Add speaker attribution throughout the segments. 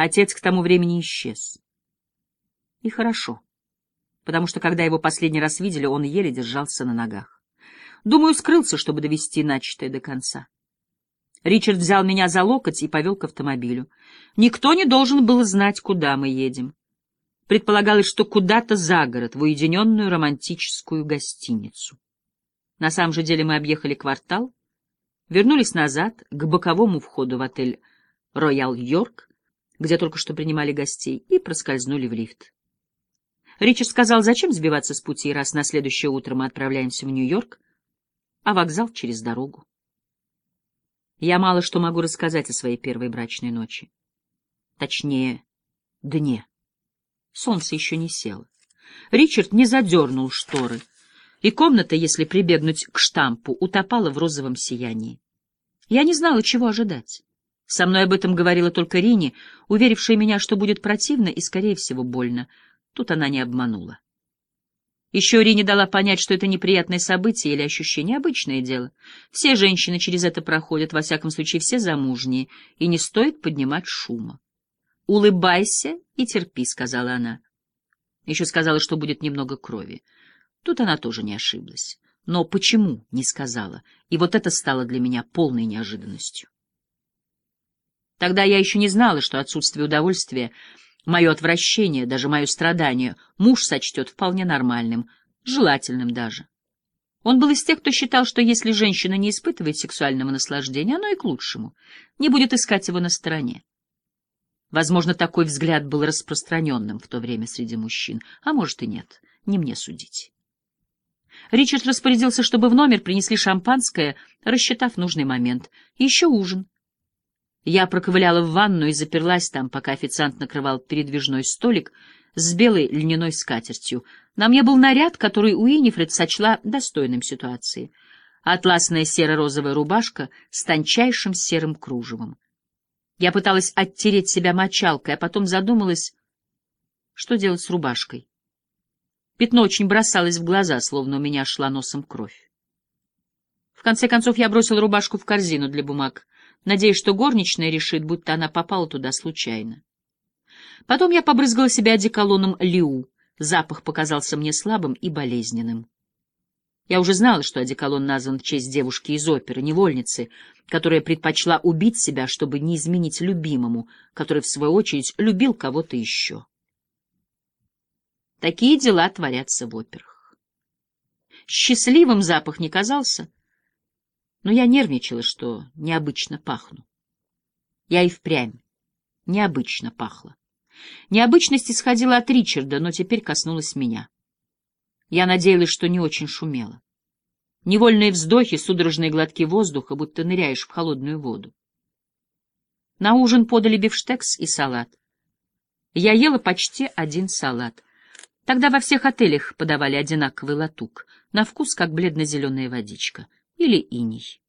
Speaker 1: Отец к тому времени исчез. И хорошо, потому что, когда его последний раз видели, он еле держался на ногах. Думаю, скрылся, чтобы довести начатое до конца. Ричард взял меня за локоть и повел к автомобилю. Никто не должен был знать, куда мы едем. Предполагалось, что куда-то за город, в уединенную романтическую гостиницу. На самом же деле мы объехали квартал, вернулись назад к боковому входу в отель «Роял Йорк», где только что принимали гостей, и проскользнули в лифт. Ричард сказал, зачем сбиваться с пути, раз на следующее утро мы отправляемся в Нью-Йорк, а вокзал через дорогу. Я мало что могу рассказать о своей первой брачной ночи. Точнее, дне. Солнце еще не село. Ричард не задернул шторы, и комната, если прибегнуть к штампу, утопала в розовом сиянии. Я не знала, чего ожидать. Со мной об этом говорила только Рини, уверившая меня, что будет противно и, скорее всего, больно. Тут она не обманула. Еще Рини дала понять, что это неприятное событие или ощущение, обычное дело. Все женщины через это проходят, во всяком случае все замужние, и не стоит поднимать шума. «Улыбайся и терпи», — сказала она. Еще сказала, что будет немного крови. Тут она тоже не ошиблась. Но почему не сказала? И вот это стало для меня полной неожиданностью. Тогда я еще не знала, что отсутствие удовольствия Мое отвращение, даже мое страдание, муж сочтет вполне нормальным, желательным даже. Он был из тех, кто считал, что если женщина не испытывает сексуального наслаждения, оно и к лучшему, не будет искать его на стороне. Возможно, такой взгляд был распространенным в то время среди мужчин, а может и нет, не мне судить. Ричард распорядился, чтобы в номер принесли шампанское, рассчитав нужный момент, и еще ужин — я проковыляла в ванну и заперлась там, пока официант накрывал передвижной столик с белой льняной скатертью. На мне был наряд, который Уинифред сочла достойным ситуации. Атласная серо-розовая рубашка с тончайшим серым кружевом. Я пыталась оттереть себя мочалкой, а потом задумалась, что делать с рубашкой. Пятно очень бросалось в глаза, словно у меня шла носом кровь. В конце концов я бросила рубашку в корзину для бумаг — надеясь, что горничная решит, будто она попала туда случайно. Потом я побрызгала себя одеколоном Лиу. Запах показался мне слабым и болезненным. Я уже знала, что одеколон назван в честь девушки из оперы, невольницы, которая предпочла убить себя, чтобы не изменить любимому, который, в свою очередь, любил кого-то еще. Такие дела творятся в операх. Счастливым запах не казался, но я нервничала, что необычно пахну. Я и впрямь необычно пахла. Необычность исходила от Ричарда, но теперь коснулась меня. Я надеялась, что не очень шумела. Невольные вздохи, судорожные глотки воздуха, будто ныряешь в холодную воду. На ужин подали бифштекс и салат. Я ела почти один салат. Тогда во всех отелях подавали одинаковый латук, на вкус как бледно-зеленая водичка — или иней.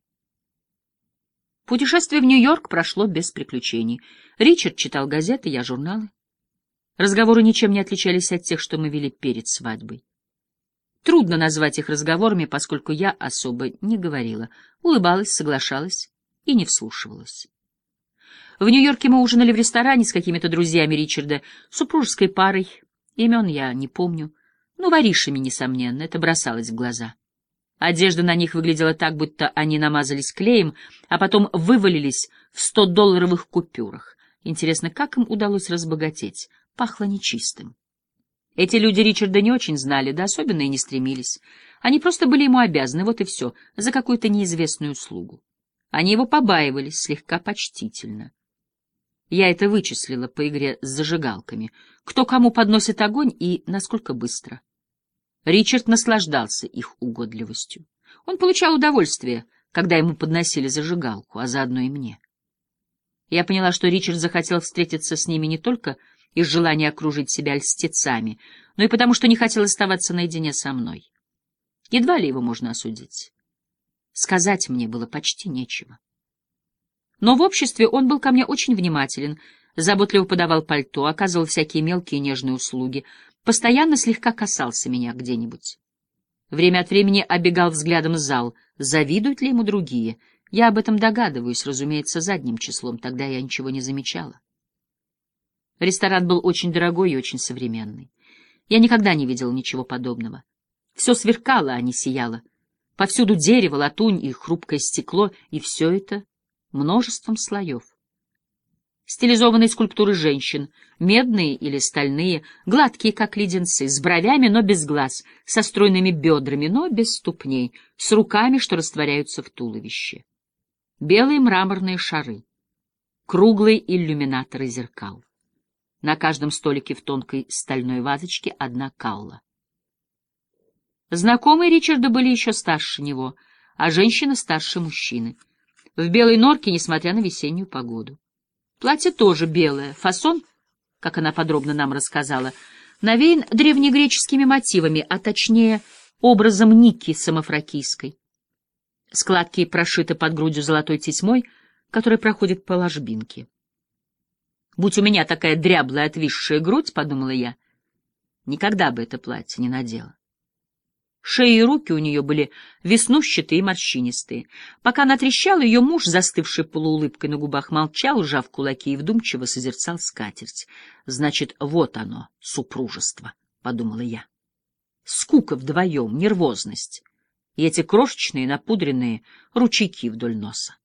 Speaker 1: Путешествие в Нью-Йорк прошло без приключений. Ричард читал газеты, я журналы. Разговоры ничем не отличались от тех, что мы вели перед свадьбой. Трудно назвать их разговорами, поскольку я особо не говорила, улыбалась, соглашалась и не вслушивалась. В Нью-Йорке мы ужинали в ресторане с какими-то друзьями Ричарда, супружеской парой, имен я не помню, но воришами, несомненно, это бросалось в глаза. Одежда на них выглядела так, будто они намазались клеем, а потом вывалились в сто-долларовых купюрах. Интересно, как им удалось разбогатеть? Пахло нечистым. Эти люди Ричарда не очень знали, да особенно и не стремились. Они просто были ему обязаны, вот и все, за какую-то неизвестную услугу. Они его побаивались слегка почтительно. Я это вычислила по игре с зажигалками. Кто кому подносит огонь и насколько быстро. Ричард наслаждался их угодливостью. Он получал удовольствие, когда ему подносили зажигалку, а заодно и мне. Я поняла, что Ричард захотел встретиться с ними не только из желания окружить себя льстецами, но и потому, что не хотел оставаться наедине со мной. Едва ли его можно осудить. Сказать мне было почти нечего. Но в обществе он был ко мне очень внимателен, заботливо подавал пальто, оказывал всякие мелкие нежные услуги — постоянно слегка касался меня где-нибудь. Время от времени обегал взглядом зал, завидуют ли ему другие. Я об этом догадываюсь, разумеется, задним числом, тогда я ничего не замечала. Ресторан был очень дорогой и очень современный. Я никогда не видел ничего подобного. Все сверкало, а не сияло. Повсюду дерево, латунь и хрупкое стекло, и все это множеством слоев. Стилизованные скульптуры женщин, медные или стальные, гладкие, как леденцы, с бровями, но без глаз, со стройными бедрами, но без ступней, с руками, что растворяются в туловище. Белые мраморные шары, круглые иллюминаторы зеркал. На каждом столике в тонкой стальной вазочке одна калла. Знакомые Ричарда были еще старше него, а женщина старше мужчины. В белой норке, несмотря на весеннюю погоду. Платье тоже белое, фасон, как она подробно нам рассказала, навеян древнегреческими мотивами, а точнее образом Ники самофракийской. Складки прошиты под грудью золотой тесьмой, которая проходит по ложбинке. Будь у меня такая дряблая отвисшая грудь, — подумала я, — никогда бы это платье не надела. Шея и руки у нее были веснущатые и морщинистые. Пока она трещала, ее муж, застывший полуулыбкой на губах, молчал, сжав кулаки и вдумчиво созерцал скатерть. Значит, вот оно, супружество, — подумала я. Скука вдвоем, нервозность и эти крошечные напудренные ручейки вдоль носа.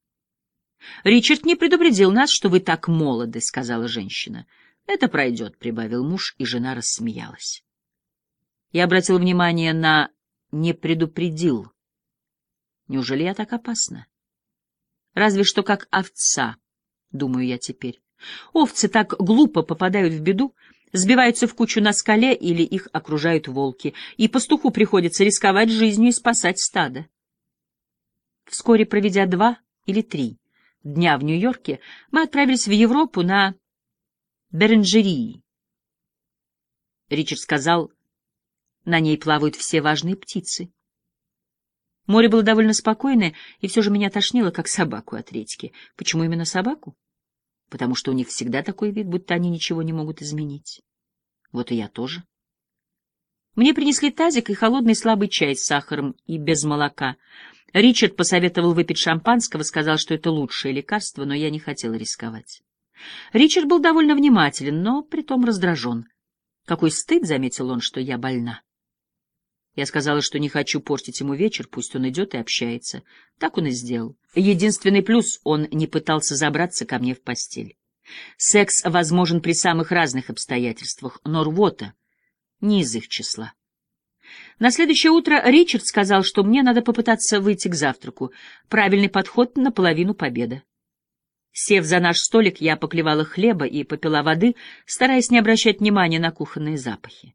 Speaker 1: «Ричард не предупредил нас, что вы так молоды», — сказала женщина. «Это пройдет», — прибавил муж, и жена рассмеялась. Я обратил внимание на «не предупредил». Неужели я так опасна? Разве что как овца, думаю я теперь. Овцы так глупо попадают в беду, сбиваются в кучу на скале или их окружают волки, и пастуху приходится рисковать жизнью и спасать стадо. Вскоре, проведя два или три дня в Нью-Йорке, мы отправились в Европу на Беренджерии. Ричард сказал, на ней плавают все важные птицы. Море было довольно спокойное, и все же меня тошнило, как собаку от редьки. Почему именно собаку? Потому что у них всегда такой вид, будто они ничего не могут изменить. Вот и я тоже. Мне принесли тазик и холодный слабый чай с сахаром и без молока — Ричард посоветовал выпить шампанского, сказал, что это лучшее лекарство, но я не хотела рисковать. Ричард был довольно внимателен, но притом раздражен. Какой стыд, — заметил он, — что я больна. Я сказала, что не хочу портить ему вечер, пусть он идет и общается. Так он и сделал. Единственный плюс — он не пытался забраться ко мне в постель. Секс возможен при самых разных обстоятельствах, но рвота — не из их числа. На следующее утро Ричард сказал, что мне надо попытаться выйти к завтраку. Правильный подход на половину победа. Сев за наш столик, я поклевала хлеба и попила воды, стараясь не обращать внимания на кухонные запахи.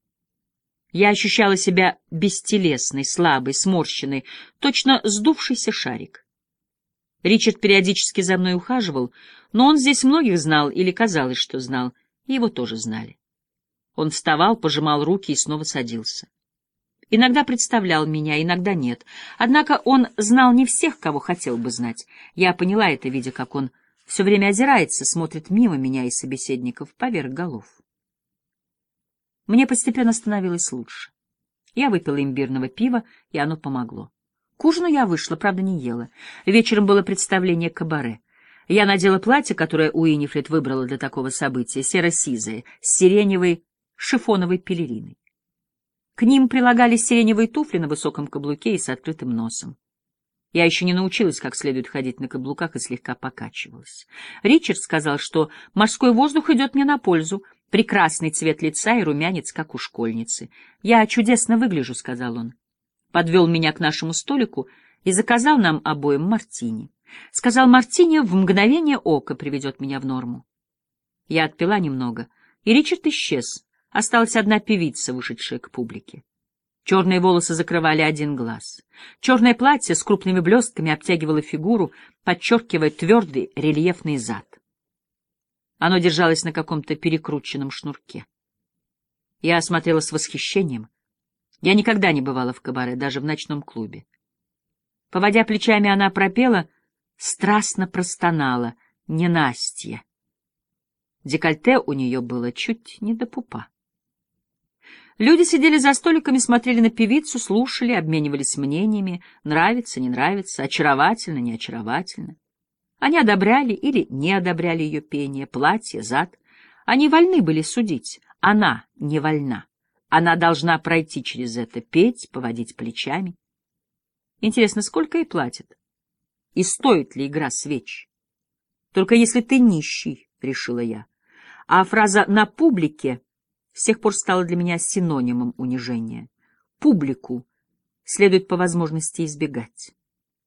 Speaker 1: Я ощущала себя бестелесной, слабой, сморщенной, точно сдувшийся шарик. Ричард периодически за мной ухаживал, но он здесь многих знал или казалось, что знал, и его тоже знали. Он вставал, пожимал руки и снова садился. Иногда представлял меня, иногда нет. Однако он знал не всех, кого хотел бы знать. Я поняла это, видя, как он все время озирается, смотрит мимо меня и собеседников поверх голов. Мне постепенно становилось лучше. Я выпила имбирного пива, и оно помогло. К ужину я вышла, правда, не ела. Вечером было представление кабаре. Я надела платье, которое Уинифред выбрала для такого события, серо-сизое, с сиреневой шифоновой пелериной. К ним прилагались сиреневые туфли на высоком каблуке и с открытым носом. Я еще не научилась как следует ходить на каблуках и слегка покачивалась. Ричард сказал, что морской воздух идет мне на пользу, прекрасный цвет лица и румянец, как у школьницы. «Я чудесно выгляжу», — сказал он. Подвел меня к нашему столику и заказал нам обоим мартини. Сказал, мартини в мгновение ока приведет меня в норму. Я отпила немного, и Ричард исчез, Осталась одна певица, вышедшая к публике. Черные волосы закрывали один глаз. Черное платье с крупными блестками обтягивало фигуру, подчеркивая твердый рельефный зад. Оно держалось на каком-то перекрученном шнурке. Я осмотрела с восхищением. Я никогда не бывала в кабаре, даже в ночном клубе. Поводя плечами, она пропела, страстно простонала, ненастье. Декольте у нее было чуть не до пупа. Люди сидели за столиками, смотрели на певицу, слушали, обменивались мнениями, нравится, не нравится, очаровательно, не очаровательно. Они одобряли или не одобряли ее пение, платье, зад. Они вольны были судить. Она не вольна. Она должна пройти через это, петь, поводить плечами. Интересно, сколько ей платят? И стоит ли игра свеч? Только если ты нищий, — решила я. А фраза «на публике» с тех пор стала для меня синонимом унижения. Публику следует по возможности избегать.